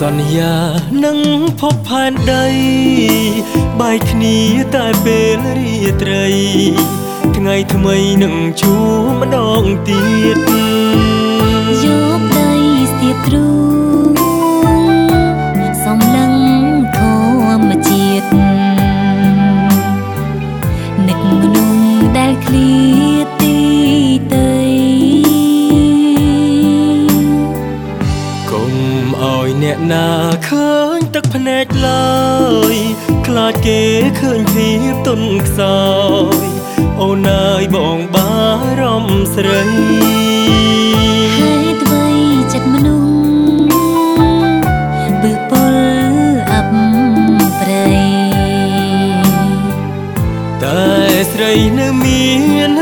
សន្យានឹងភពផែនដីបាយគ្នាតែពេលរាត្រី ថ្ងៃថ្មីនឹងជួម្ដងទៀតយកដីស្ទាបទ្រូ កភ្នែកឡើយខ្លាចគេឃើញភាពទុនខ្សោយអូនអើយបងបារម្ភស្រីហេតុអ្វីចិត្តមនុស្សពឹពលអប់ព្រៃតែស្រីនៅមាន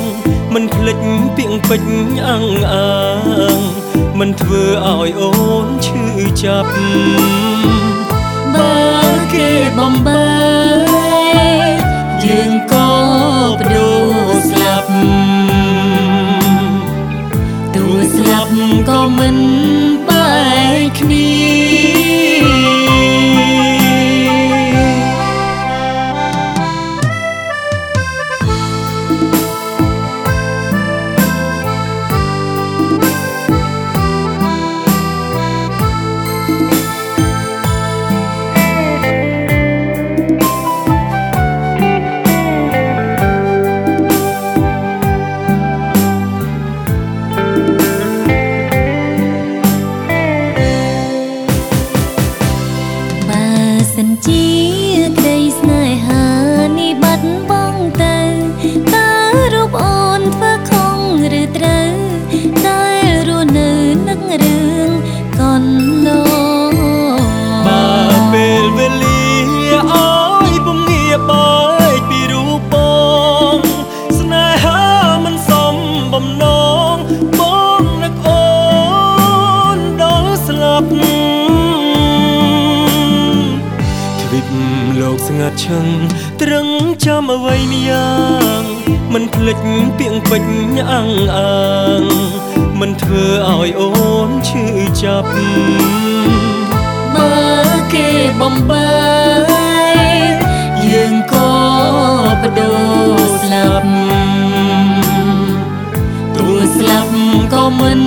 មិនភ្លេចពីងពេជ្រអង្អាងមិនធ្វើឲ្យអូនឈឺចាប់បើគេបំបើយើងក៏បដូរ ប់ជីវិតលោកស្ងាត់ឈឹងត្រឹងចាំអ្វីម្យ៉ាងមិនភ្លេចពីងពេចអង្អាងមិនធ្វើឲ្យអូនឈឺចាប់បើគេបំបែយើងក៏បដូរស្លាប់ទួស្លាប់ក៏មិន